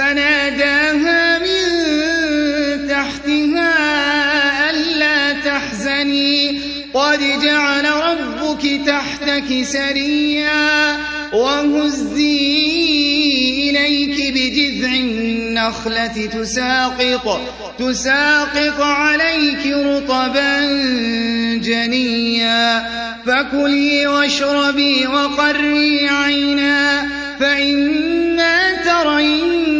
فناداها من تحتها ألا تحزني. قد جعل ربك تحتك سريا وهزي إليك بجذع النخلة. تساقط تساقط عليك رطبا جنيا. فكلي واشربي وقري عينا فإما ترين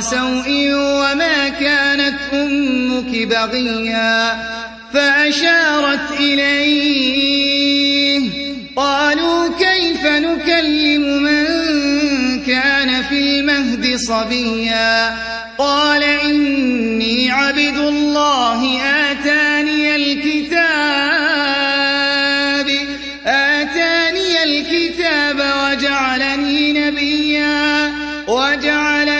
سوء وما كانت أمك بغيا فأشارت إليه. قالوا كيف نكلم من كان في المهد صبيا؟ قال إني عبد الله آتاني الكتاب. آتاني الكتاب وجعلني نبيا وجعلني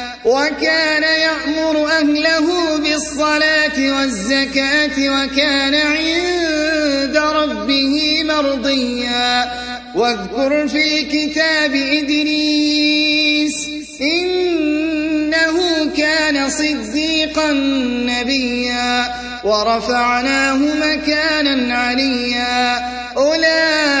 وكان يأمر أهله بالصلاة والزكاة وكان عند ربه مرضيا. واذكر في الكتاب إدريس إنه كان صديقا نبيا. ورفعناه مكانا عليا. أولئك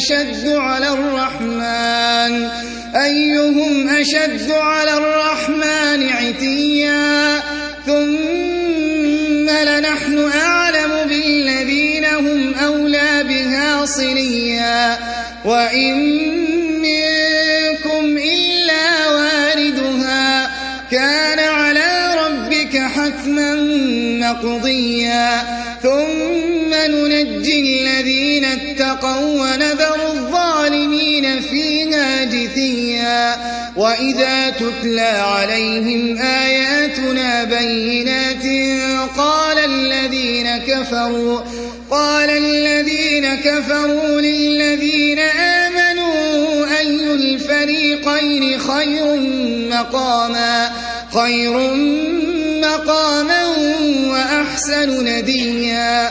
أشد على الرحمن؟ أيهم أشد على الرحمن عتيا؟ ثم لنحن أعلم بالذين هم أولى بها صليا. وإن منكم إلا واردها كان على ربك حتما مقضيا. ثم ننجي الذين اتقوا ونذر جثيا وإذا تتلى عليهم آياتنا بينات قال الذين كفروا قال الذين كفروا للذين آمنوا أي الفريقين خير مقاما خير مقاما وأحسن نديا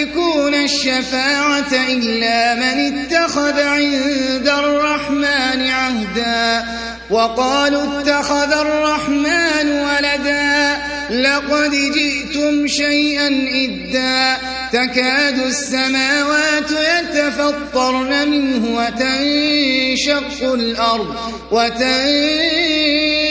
الشفاعة إلا من اتخذ عند الرحمن عهدا. وقالوا اتخذ الرحمن ولدا. لقد جئتم شيئا إدا. تكاد السماوات يتفطرن منه وتنشق الأرض وتنشق